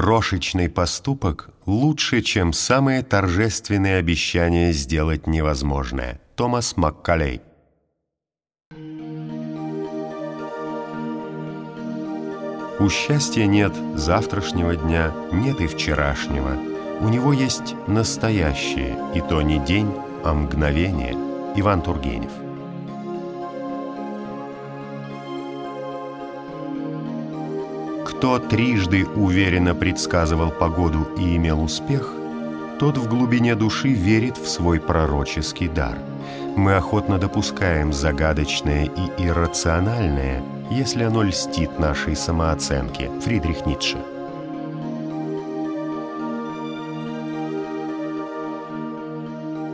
Крошечный поступок лучше, чем самые торжественные обещания сделать невозможное. Томас Маккалей У счастья нет завтрашнего дня, нет и вчерашнего. У него есть настоящее, и то не день, а мгновение. Иван Тургенев Кто трижды уверенно предсказывал погоду и имел успех, тот в глубине души верит в свой пророческий дар. Мы охотно допускаем загадочное и иррациональное, если оно льстит нашей самооценке. Фридрих Ницше.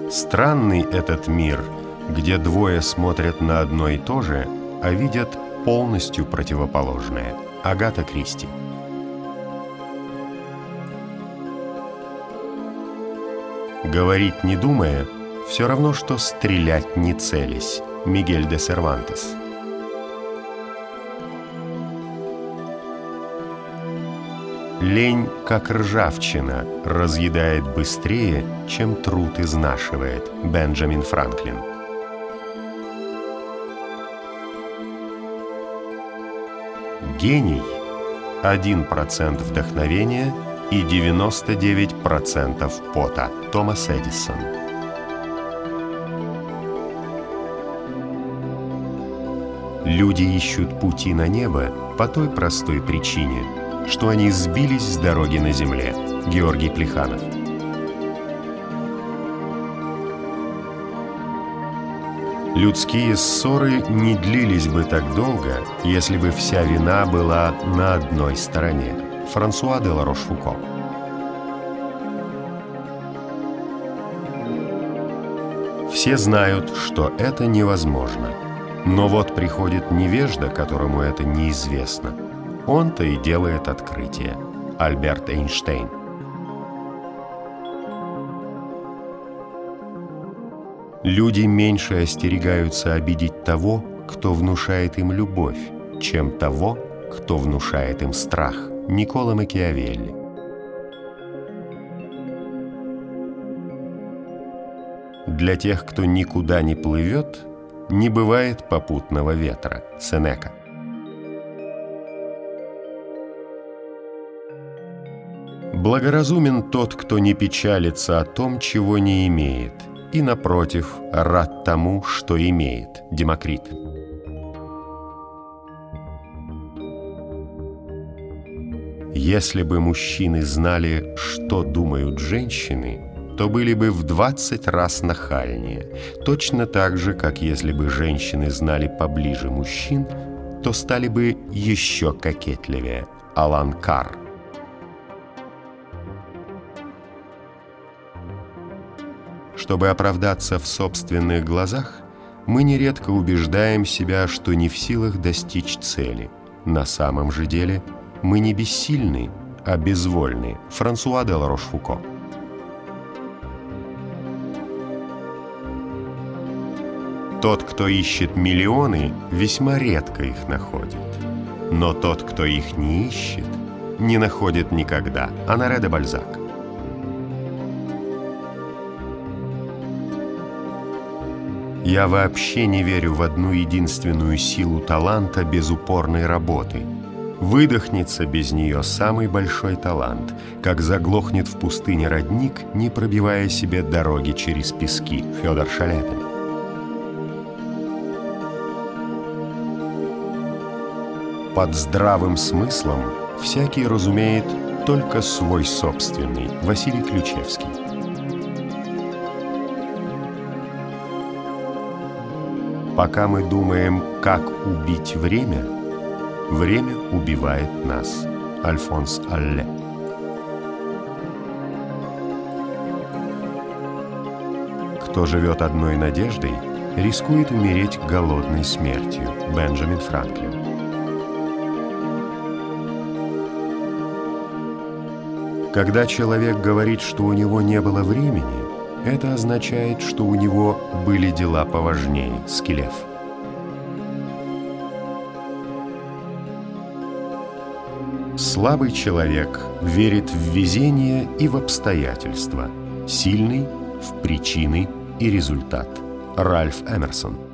Странный этот мир, где двое смотрят на одно и то же, а видят полностью противоположное – Агата Кристи. Говорить не думая, все равно, что стрелять не целясь. Мигель де Сервантес. Лень, как ржавчина, разъедает быстрее, чем труд изнашивает. Бенджамин Франклин. Гений – 1% вдохновения и 99% пота. Томас Эдисон. Люди ищут пути на небо по той простой причине, что они сбились с дороги на земле. Георгий Плеханов. Людские ссоры не длились бы так долго, если бы вся вина была на одной стороне. Франсуа де Ларош-Фуко. Все знают, что это невозможно. Но вот приходит невежда, которому это неизвестно. Он-то и делает открытие. Альберт Эйнштейн. Люди меньше остерегаются обидеть того, кто внушает им любовь, чем того, кто внушает им страх. Никола Макиавелли. Для тех, кто никуда не плывет, не бывает попутного ветра. Сенека. Благоразумен тот, кто не печалится о том, чего не имеет – и, напротив, рад тому, что имеет Демокрит. Если бы мужчины знали, что думают женщины, то были бы в 20 раз нахальнее, точно так же, как если бы женщины знали поближе мужчин, то стали бы еще кокетливее. Алан Карр Чтобы оправдаться в собственных глазах, мы нередко убеждаем себя, что не в силах достичь цели. На самом же деле мы не бессильны, а безвольны. Франсуа де Ларош-Фуко. Тот, кто ищет миллионы, весьма редко их находит. Но тот, кто их не ищет, не находит никогда. Анаре де Бальзак. Я вообще не верю в одну единственную силу таланта без упорной работы. Выдохнется без нее самый большой талант, как заглохнет в пустыне родник, не пробивая себе дороги через пески. Федор Шаляпин. Под здравым смыслом всякий разумеет только свой собственный. Василий Ключевский. Пока мы думаем, как убить время, время убивает нас. Альфонс Алле. Кто живет одной надеждой, рискует умереть голодной смертью. Бенджамин Франклин. Когда человек говорит, что у него не было времени, это означает, что у него были дела поважнее, Скелев. Слабый человек верит в везение и в обстоятельства, сильный — в причины и результат. Ральф Эмерсон